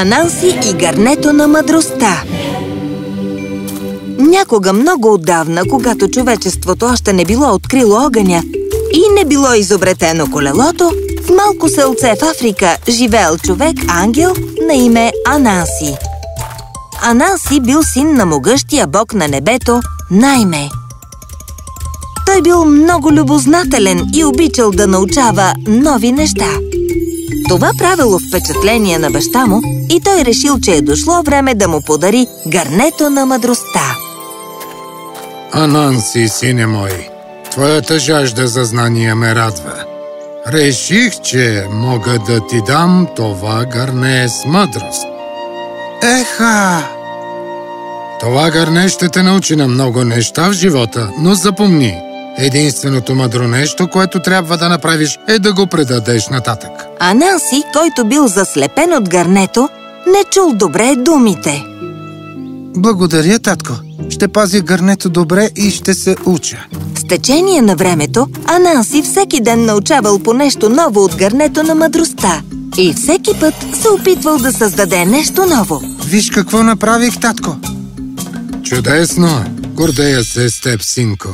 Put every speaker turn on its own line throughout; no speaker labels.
Ананси и гарнето на мъдростта Някога много отдавна, когато човечеството още не било открило огъня и не било изобретено колелото, в малко селце в Африка живеел човек-ангел на име Ананси. Ананси бил син на могъщия бог на небето Найме. Той бил много любознателен и обичал да научава нови неща. Това правило впечатление на баща му и той решил, че е дошло време да му подари гарнето на мъдростта.
Ананси, сине мой, твоята жажда за знания ме радва. Реших, че мога да ти дам това гарне с мъдрост.
Еха!
Това гарне ще те научи на много неща в живота, но запомни, единственото мъдро нещо, което трябва да направиш, е да го предадеш нататък.
А Нанси, който бил заслепен от гарнето, не чул добре думите.
Благодаря, татко. Ще пазя гърнето добре и ще се уча.
С течение на времето, Ананси всеки ден научавал по нещо ново от гърнето на мъдростта и всеки път се опитвал да създаде нещо ново.
Виж какво направих, татко.
Чудесно! Гордея се с теб, синко.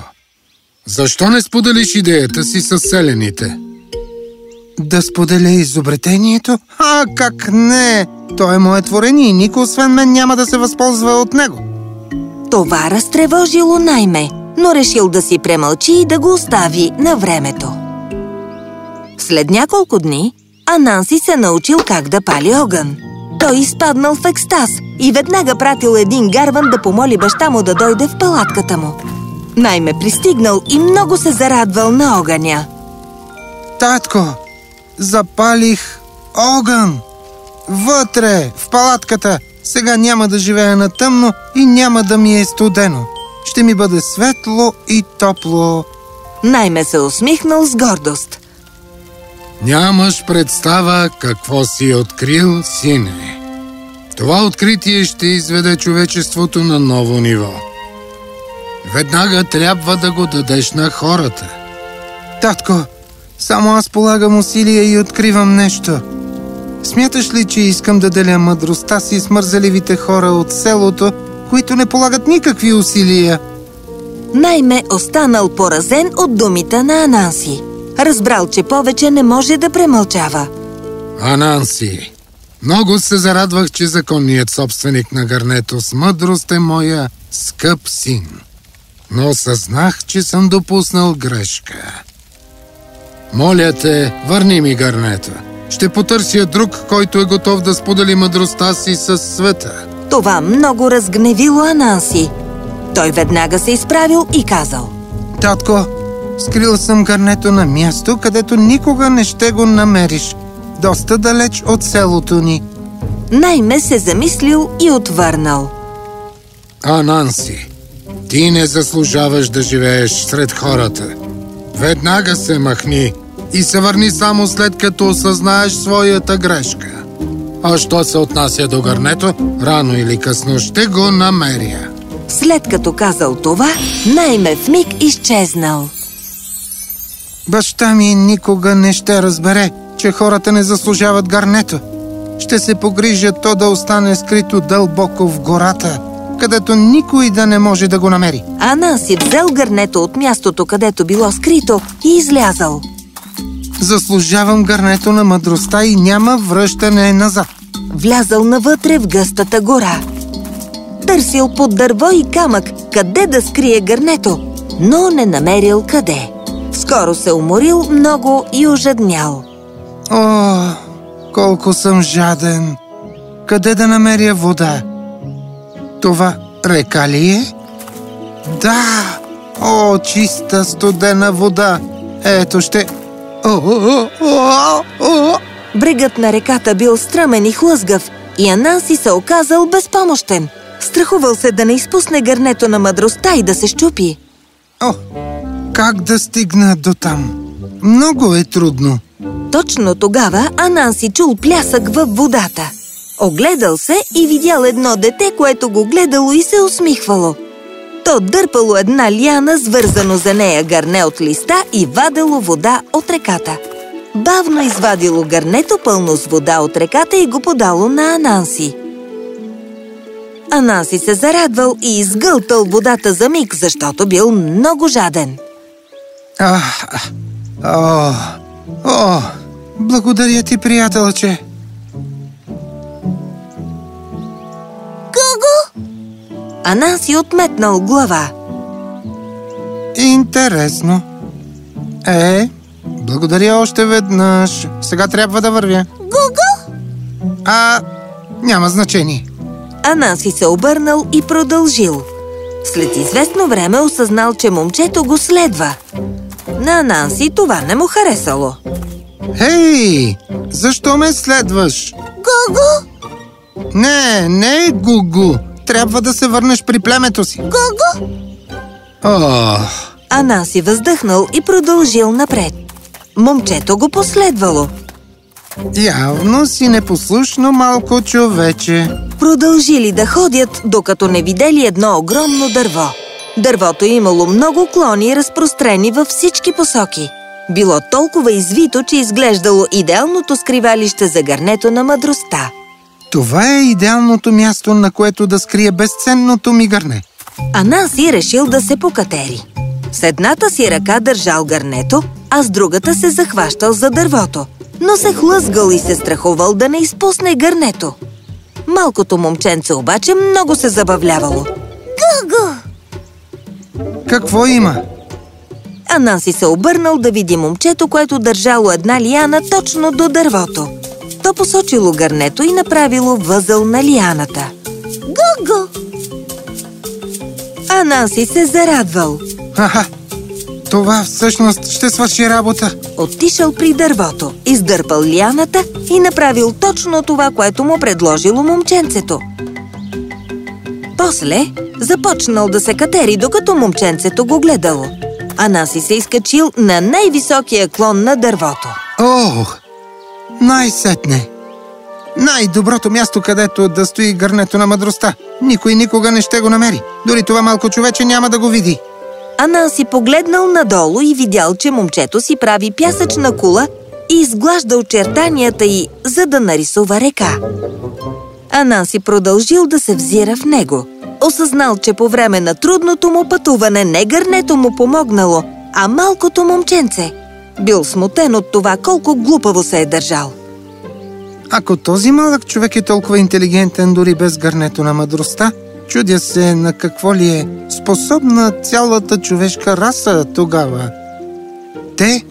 Защо не споделиш идеята си с селените?
Да споделя изобретението? А, как не! То е мое творение и никой освен мен няма да се възползва от него.
Това разтревожило найме, но решил да си премълчи и да го остави на времето. След няколко дни Ананси се научил как да пали огън. Той изпаднал в екстаз и веднага пратил един гарван да помоли баща му да дойде в палатката му. Найме пристигнал и много се зарадвал на огъня.
Татко, запалих огън! Вътре, в палатката! Сега няма да живея на тъмно и няма да ми е студено. Ще ми бъде светло и топло.
Найме се усмихнал с гордост.
Нямаш представа какво си открил, сине. Това откритие ще изведе човечеството на ново ниво. Веднага трябва да го дадеш на хората.
Татко, само аз полагам усилия и откривам нещо. Смяташ ли, че искам да деля мъдростта си с мързеливите хора от селото, които не полагат никакви усилия?
Найме останал поразен от думите на Ананси. Разбрал, че повече не може да премълчава.
Ананси, много се зарадвах, че законният собственик на гарнето с мъдрост е моя скъп син. Но съзнах, че съм допуснал грешка. Моля те, върни ми гарнето. Ще потърся друг, който е готов да сподели мъдростта си с света.
Това много разгневило Ананси. Той веднага се изправил и казал.
Татко, скрил съм гарнето на място, където никога не ще го намериш. Доста далеч от селото ни.
Найме се замислил и отвърнал.
Ананси, ти не заслужаваш да живееш сред хората. Веднага се махни и се върни само след като осъзнаеш своята грешка. А що се отнася до гърнето, рано или късно ще го намеря.
След като казал това, найме в миг изчезнал.
Баща ми никога не ще разбере, че хората не заслужават гарнето. Ще се погрижа то да остане скрито дълбоко в гората, където никой да не може да го намери.
Ана си взел гърнето от мястото, където било скрито и излязал.
Заслужавам гарнето на мъдростта и няма връщане назад.
Влязал навътре в гъстата гора. Търсил под дърво и камък, къде да скрие гърнето, но не намерил къде. Скоро се уморил много и ожаднял.
О, колко съм жаден! Къде да намеря вода? Това река ли е? Да! О, чиста студена вода! Ето ще...
Брегът на реката бил стръмен и хлъзгав и Ананси се оказал безпомощен. Страхувал се да не изпусне гърнето на мъдростта и да се щупи.
О, как да стигна до там? Много е трудно.
Точно тогава Ананси чул плясък във водата. Огледал се и видял едно дете, което го гледало и се усмихвало. То дърпало една ляна, свързано за нея гърне от листа и вадело вода от реката. бавно извадило гърнето пълно с вода от реката и го подало на Ананси. Ананси се зарадвал и изгълтал водата за миг, защото бил много жаден.
А, о, о, благодаря ти, приятелче.
Ананси отметнал глава.
Интересно. Е, благодаря още веднъж. Сега трябва да вървя.
Гого!
А, няма значение.
Ананси се обърнал и продължил. След известно време осъзнал, че момчето го следва. На Ананси това не му харесало.
Хей, защо ме следваш?
Гого!
Не, не е Гугу. Трябва да се върнеш при племето си.
Гого!
О,
Анаси въздъхнал и продължил напред. Момчето го последвало.
явно си непослушно малко човече.
Продължили да ходят, докато не видели едно огромно дърво. Дървото имало много клони, разпрострени във всички посоки. Било толкова извито, че изглеждало идеалното скривалище за гърнето на мъдростта.
Това е идеалното място, на което да скрие безценното ми гърне.
Анаси решил да се покатери. С едната си ръка държал гърнето, а с другата се захващал за дървото, но се хлъзгал и се страхувал да не изпусне гърнето. Малкото момченце обаче много се забавлявало. Гъгъ!
Какво има?
Анаси се обърнал да види момчето, което държало една лияна точно до дървото. То посочило гърнето и направило възъл на лияната. Гъгъ! Анаси се зарадвал.
Ха-ха, това всъщност ще свърши работа.
Отишъл при дървото, издърпал лияната и направил точно това, което му предложило момченцето. После започнал да се катери, докато момченцето го гледало. Анаси се изкачил на най-високия клон на дървото.
Ох, най-сетне. Най-доброто място, където да стои гърнето на мъдростта. Никой никога не ще го намери. Дори това малко човече няма да го види.
Анаси погледнал надолу и видял, че момчето си прави пясъчна кула и изглажда очертанията й, за да нарисува река. Анаси продължил да се взира в него. Осъзнал, че по време на трудното му пътуване не гърнето му помогнало, а малкото момченце. Бил смутен от това колко глупаво се е държал.
Ако този малък човек е толкова интелигентен дори без гърнето на мъдростта, чудя се на какво ли е способна цялата човешка раса тогава. Те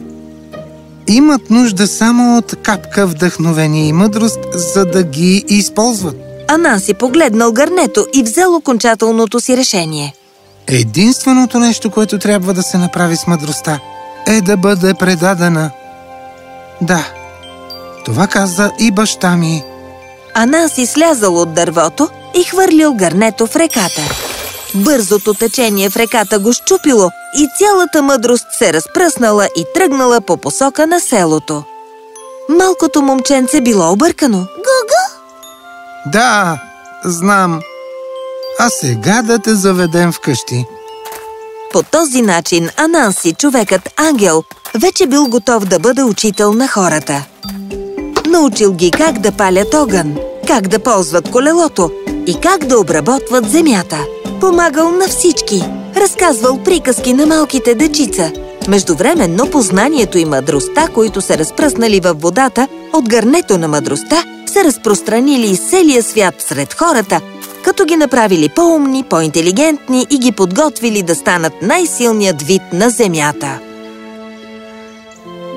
имат нужда само от капка вдъхновение и мъдрост, за да ги използват.
Анаси погледнал гърнето и взел окончателното си решение.
Единственото нещо, което трябва да се направи с мъдростта, е да бъде предадена. Да, това каза и баща ми.
Анаси слязал от дървото и хвърлил гърнето в реката. Бързото течение в реката го щупило и цялата мъдрост се разпръснала и тръгнала по посока на селото. Малкото момченце било объркано. Гага!
Да, знам. А сега да те заведем вкъщи.
По този начин Ананси, човекът ангел, вече бил готов да бъде учител на хората. Научил ги как да палят огън, как да ползват колелото и как да обработват земята. Помагал на всички, разказвал приказки на малките дечица. Междувременно познанието и мъдростта, които се разпръснали във водата от гърнето на мъдростта, се разпространили из целия свят сред хората, като ги направили по-умни, по-интелигентни и ги подготвили да станат най-силният вид на Земята.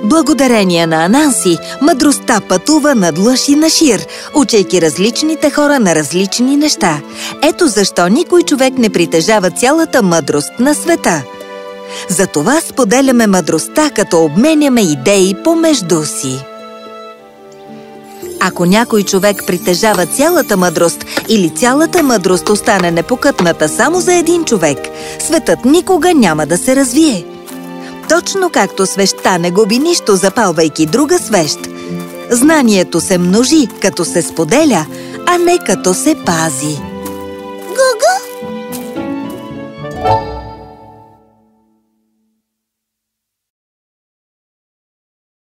Благодарение на Ананси, мъдростта пътува над лъж и на шир, учейки различните хора на различни неща. Ето защо никой човек не притежава цялата мъдрост на света. Затова споделяме мъдростта, като обменяме идеи помежду си. Ако някой човек притежава цялата мъдрост или цялата мъдрост остане непокътната само за един човек, светът никога няма да се развие. Точно както свещта не губи нищо, запалвайки друга свещ. Знанието се множи, като се споделя, а не като се пази. Гога!